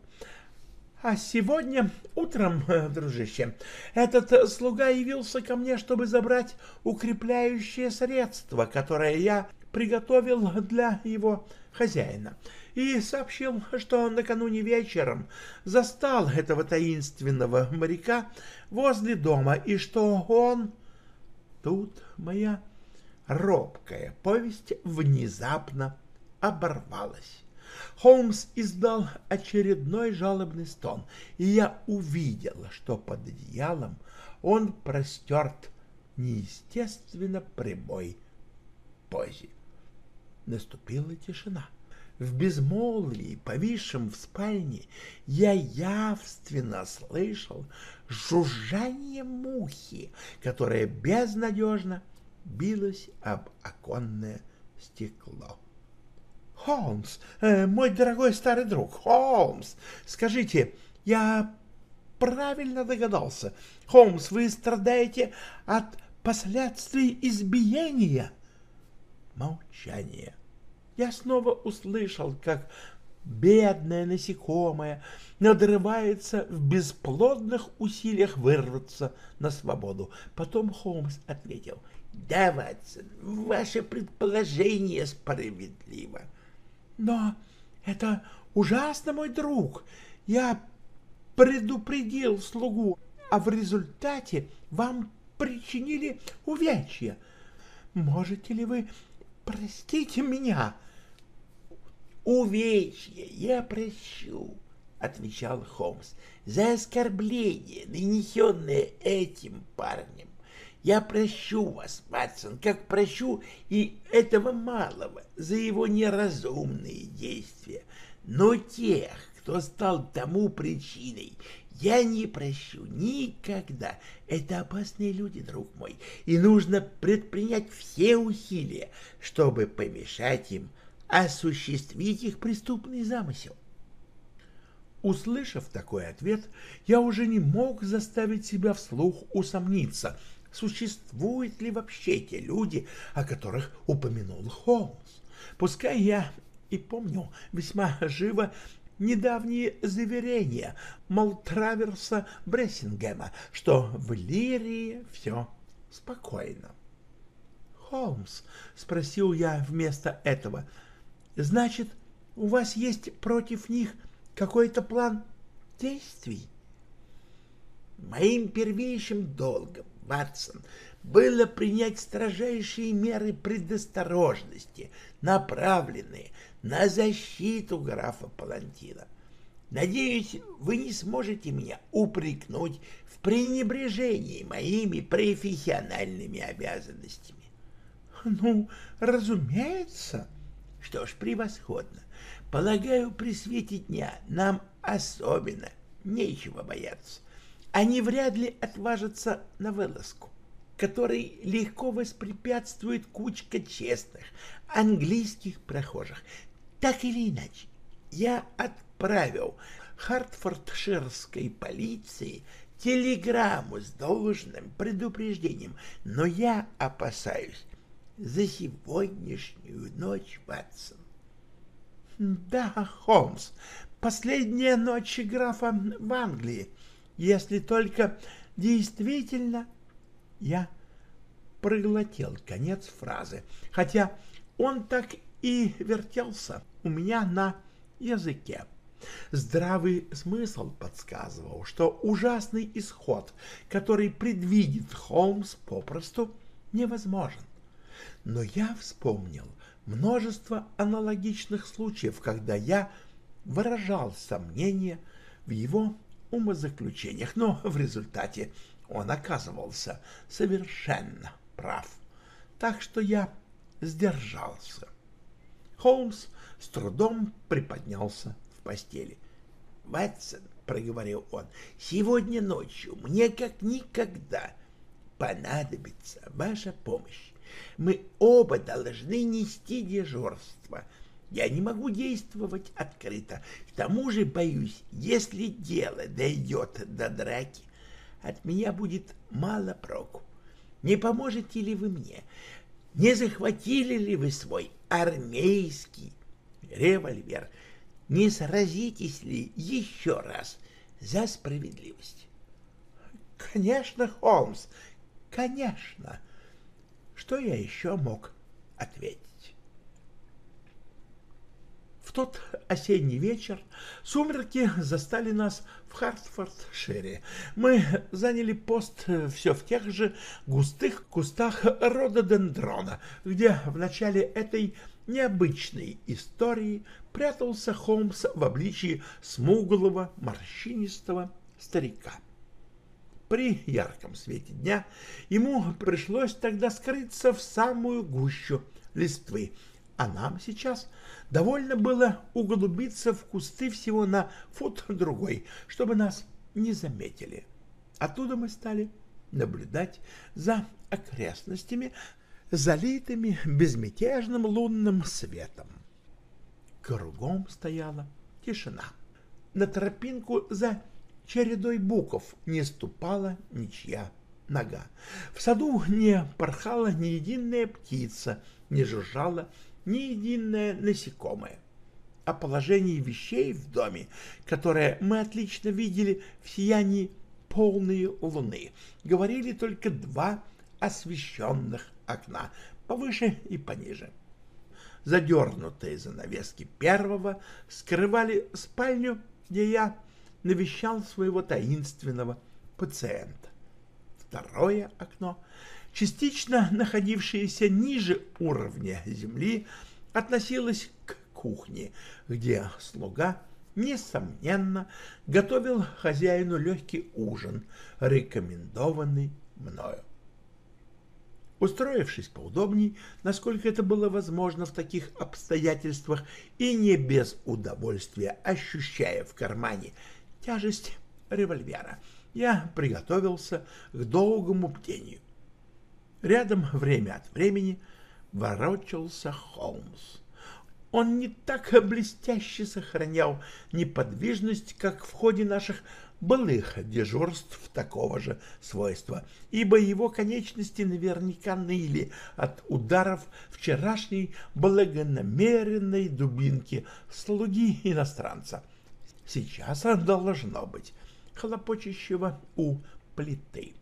А сегодня утром, э, дружище, этот слуга явился ко мне, чтобы забрать укрепляющее средство, которое я приготовил для его хозяина, и сообщил, что накануне вечером застал этого таинственного моряка возле дома, и что он... Тут моя робкая повесть внезапно оборвалась. Холмс издал очередной жалобный стон, и я увидел, что под одеялом он простерт неестественно прямой позе. Наступила тишина. В безмолвии, повисшем в спальне, я явственно слышал жужжание мухи, которая безнадежно билась об оконное стекло. «Холмс, э, мой дорогой старый друг, Холмс, скажите, я правильно догадался? Холмс, вы страдаете от последствий избиения?» Молчание. Я снова услышал, как бедное насекомое надрывается в бесплодных усилиях вырваться на свободу. Потом Холмс ответил, «Да, Ватсон, ваше предположение справедливо». Но это ужасно, мой друг. Я предупредил слугу, а в результате вам причинили увечья. Можете ли вы простить меня? Увечья я прощу, отвечал Холмс, за оскорбление, нанесенное этим парнем. Я прощу вас, Ватсон, как прощу и этого малого за его неразумные действия. Но тех, кто стал тому причиной, я не прощу никогда. Это опасные люди, друг мой, и нужно предпринять все усилия, чтобы помешать им осуществить их преступный замысел. Услышав такой ответ, я уже не мог заставить себя вслух усомниться — существуют ли вообще те люди, о которых упомянул Холмс. Пускай я и помню весьма живо недавние заверения Молтраверса Брессингема, что в Лирии все спокойно. «Холмс», — спросил я вместо этого, — «значит, у вас есть против них какой-то план действий?» «Моим первейшим долгом Ватсон, было принять строжайшие меры предосторожности, направленные на защиту графа Палантина. Надеюсь, вы не сможете меня упрекнуть в пренебрежении моими профессиональными обязанностями. Ну, разумеется. Что ж, превосходно. Полагаю, при свете дня нам особенно нечего бояться они вряд ли отважатся на вылазку, которой легко воспрепятствует кучка честных английских прохожих. Так или иначе, я отправил Хартфордширской полиции телеграмму с должным предупреждением, но я опасаюсь за сегодняшнюю ночь, Ватсон. Да, Холмс, последняя ночь графа в Англии — если только действительно я проглотил конец фразы, хотя он так и вертелся у меня на языке. Здравый смысл подсказывал, что ужасный исход, который предвидит Холмс, попросту невозможен. Но я вспомнил множество аналогичных случаев, когда я выражал сомнения в его умозаключениях, но в результате он оказывался совершенно прав. Так что я сдержался. Холмс с трудом приподнялся в постели. «Ватсон», — проговорил он, — «сегодня ночью мне как никогда понадобится ваша помощь. Мы оба должны нести дежурство. Я не могу действовать открыто. К тому же, боюсь, если дело дойдет до драки, от меня будет мало проку. Не поможете ли вы мне? Не захватили ли вы свой армейский револьвер? Не сразитесь ли еще раз за справедливость? Конечно, Холмс, конечно. Что я еще мог ответить? В тот осенний вечер сумерки застали нас в Хартфордшире. Мы заняли пост все в тех же густых кустах рододендрона, где в начале этой необычной истории прятался Холмс в обличии смуглого морщинистого старика. При ярком свете дня ему пришлось тогда скрыться в самую гущу листвы, а нам сейчас довольно было углубиться в кусты всего на фут-другой, чтобы нас не заметили. Оттуда мы стали наблюдать за окрестностями, залитыми безмятежным лунным светом. Кругом стояла тишина. На тропинку за чередой буков не ступала ничья нога. В саду не порхала ни единая птица, не жужжала ни единое насекомое. О положении вещей в доме, которое мы отлично видели в сиянии полной луны, говорили только два освещенных окна, повыше и пониже. Задернутые занавески первого скрывали спальню, где я навещал своего таинственного пациента. Второе окно, частично находившееся ниже уровня земли, относилось к кухне, где слуга, несомненно, готовил хозяину легкий ужин, рекомендованный мною. Устроившись поудобней, насколько это было возможно в таких обстоятельствах, и не без удовольствия ощущая в кармане тяжесть револьвера, я приготовился к долгому бдению. Рядом время от времени ворочался Холмс. Он не так блестяще сохранял неподвижность, как в ходе наших былых дежурств такого же свойства, ибо его конечности наверняка ныли от ударов вчерашней благонамеренной дубинки слуги иностранца. Сейчас должно быть хлопочущего у плиты.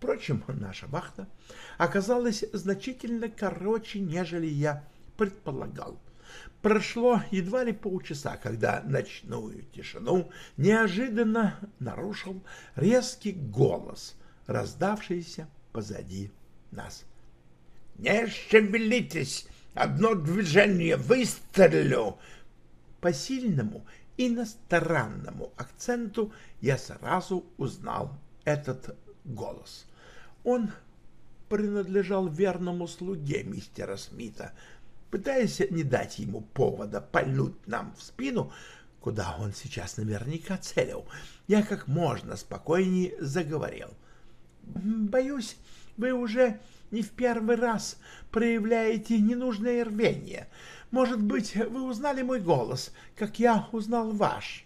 Впрочем, наша вахта оказалась значительно короче, нежели я предполагал. Прошло едва ли полчаса, когда ночную тишину неожиданно нарушил резкий голос, раздавшийся позади нас. «Не шевелитесь! Одно движение выстрелю!» По сильному иностранному акценту я сразу узнал этот голос. Он принадлежал верному слуге мистера Смита, пытаясь не дать ему повода пальнуть нам в спину, куда он сейчас наверняка целил, я как можно спокойнее заговорил. «Боюсь, вы уже не в первый раз проявляете ненужное рвение. Может быть, вы узнали мой голос, как я узнал ваш.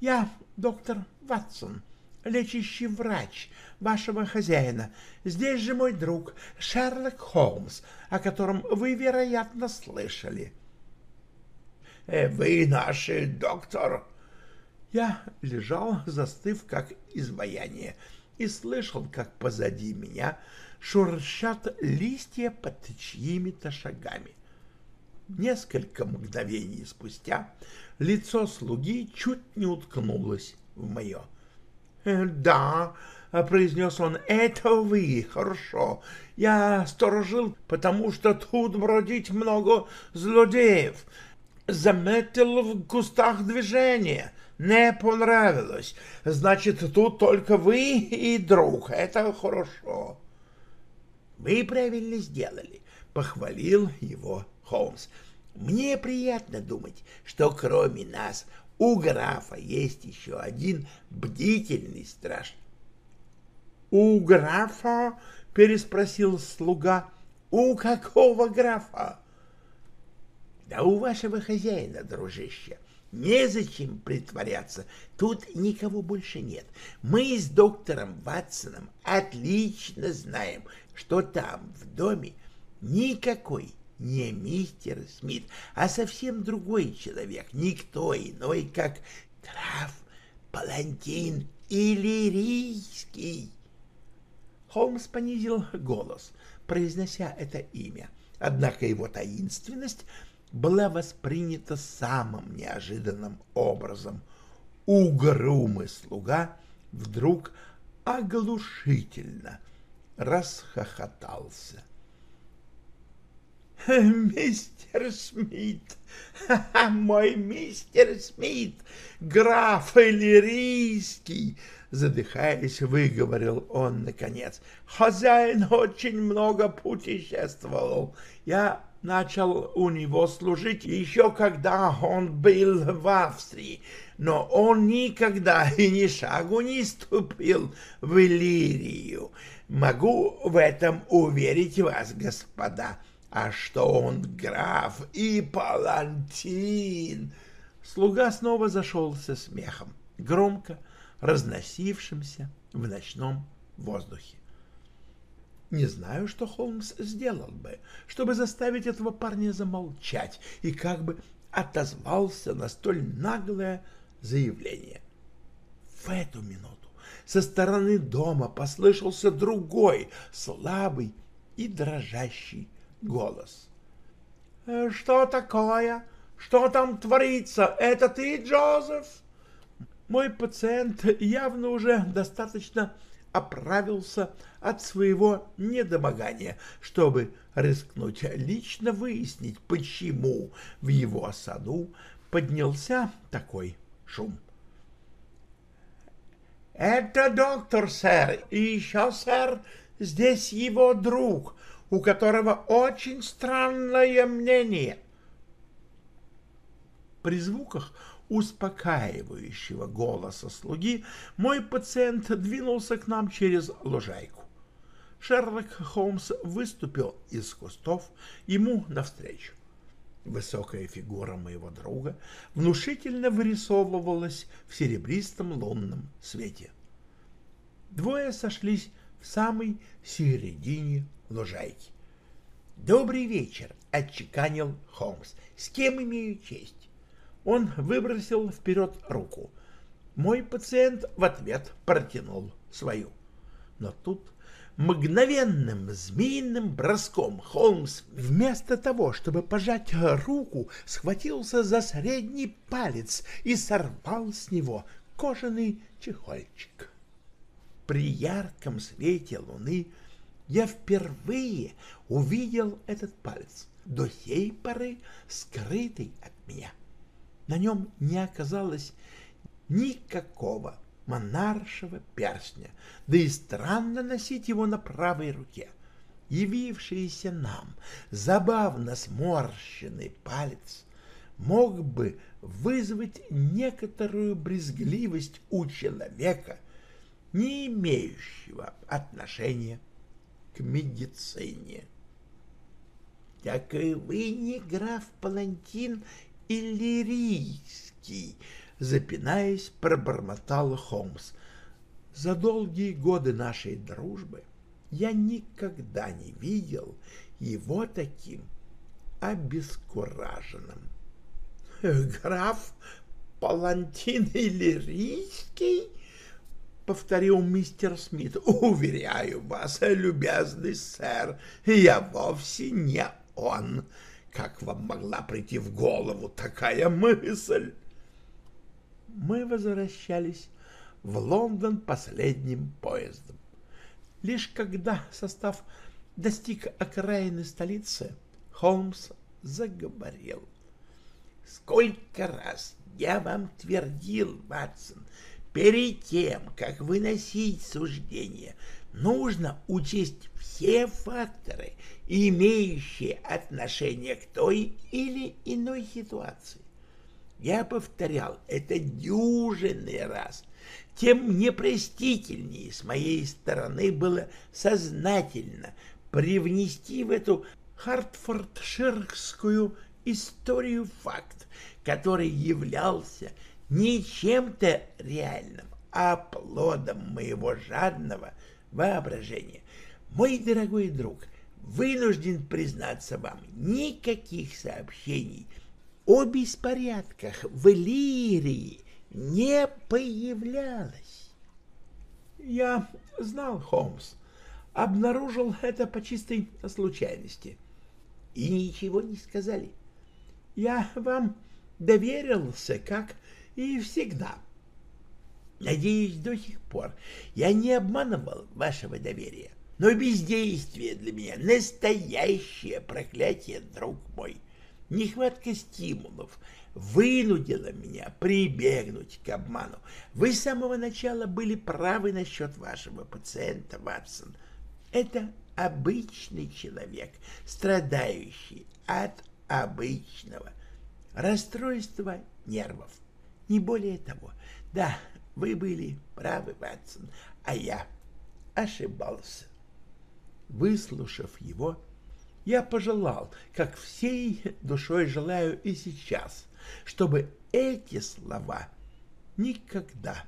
Я доктор Ватсон, лечащий врач вашего хозяина. Здесь же мой друг Шерлок Холмс, о котором вы, вероятно, слышали. Э, — Вы наш доктор? Я лежал, застыв как изваяние, и слышал, как позади меня шуршат листья под чьими-то шагами. Несколько мгновений спустя лицо слуги чуть не уткнулось в мое. «Э, «Да», — произнес он, — «это вы, хорошо. Я сторожил, потому что тут бродить много злодеев. Заметил в кустах движение. не понравилось. Значит, тут только вы и друг. Это хорошо. Вы правильно сделали, похвалил его Холмс. Мне приятно думать, что кроме нас у графа есть еще один бдительный страж. — У графа? — переспросил слуга. — У какого графа? — Да у вашего хозяина, дружище. Незачем притворяться, тут никого больше нет. Мы с доктором Ватсоном отлично знаем, что там, в доме, никакой не мистер Смит, а совсем другой человек, никто иной, как граф Палантин Иллирийский. Холмс понизил голос, произнося это имя, однако его таинственность была воспринята самым неожиданным образом. Угрюмый слуга вдруг оглушительно расхохотался. «Мистер Смит! Мой мистер Смит! Граф Иллирийский!» Задыхаясь, выговорил он наконец. «Хозяин очень много путешествовал. Я начал у него служить еще когда он был в Австрии, но он никогда и ни шагу не ступил в Иллирию. Могу в этом уверить вас, господа а что он граф и палантин. Слуга снова зашелся смехом, громко разносившимся в ночном воздухе. Не знаю, что Холмс сделал бы, чтобы заставить этого парня замолчать и как бы отозвался на столь наглое заявление. В эту минуту со стороны дома послышался другой, слабый и дрожащий голос. «Э, «Что такое? Что там творится? Это ты, Джозеф?» Мой пациент явно уже достаточно оправился от своего недомогания, чтобы рискнуть лично выяснить, почему в его саду поднялся такой шум. «Это доктор, сэр, и еще, сэр, здесь его друг, у которого очень странное мнение. При звуках успокаивающего голоса слуги мой пациент двинулся к нам через лужайку. Шерлок Холмс выступил из кустов ему навстречу. Высокая фигура моего друга внушительно вырисовывалась в серебристом лунном свете. Двое сошлись в самой середине лужайки. «Добрый вечер», — отчеканил Холмс. «С кем имею честь?» Он выбросил вперед руку. Мой пациент в ответ протянул свою. Но тут мгновенным змеиным броском Холмс вместо того, чтобы пожать руку, схватился за средний палец и сорвал с него кожаный чехольчик. При ярком свете луны я впервые увидел этот палец, до сей поры скрытый от меня. На нем не оказалось никакого монаршего перстня, да и странно носить его на правой руке. Явившийся нам забавно сморщенный палец мог бы вызвать некоторую брезгливость у человека, не имеющего отношения к медицине. — Так и вы не граф Палантин Иллирийский, — запинаясь, пробормотал Холмс. За долгие годы нашей дружбы я никогда не видел его таким обескураженным. — Граф Палантин Иллирийский? — повторил мистер Смит. — Уверяю вас, любезный сэр, я вовсе не он. Как вам могла прийти в голову такая мысль? Мы возвращались в Лондон последним поездом. Лишь когда состав достиг окраины столицы, Холмс заговорил. Сколько раз Я вам твердил, Ватсон, перед тем, как выносить суждение, нужно учесть все факторы, имеющие отношение к той или иной ситуации. Я повторял это дюжинный раз. Тем непростительнее с моей стороны было сознательно привнести в эту хартфордширскую историю факт, который являлся не чем-то реальным, а плодом моего жадного воображения. Мой дорогой друг, вынужден признаться вам, никаких сообщений о беспорядках в Лирии не появлялось. Я знал, Холмс, обнаружил это по чистой случайности. И ничего не сказали. Я вам доверился, как и всегда. Надеюсь, до сих пор я не обманывал вашего доверия. Но бездействие для меня — настоящее проклятие, друг мой. Нехватка стимулов вынудила меня прибегнуть к обману. Вы с самого начала были правы насчет вашего пациента, Ватсон. Это обычный человек, страдающий от обычного расстройства нервов. Не более того. Да, вы были правы, Ватсон, а я ошибался. Выслушав его, я пожелал, как всей душой желаю и сейчас, чтобы эти слова никогда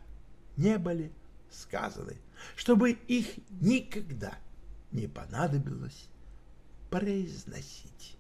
не были сказаны, чтобы их никогда не понадобилось произносить.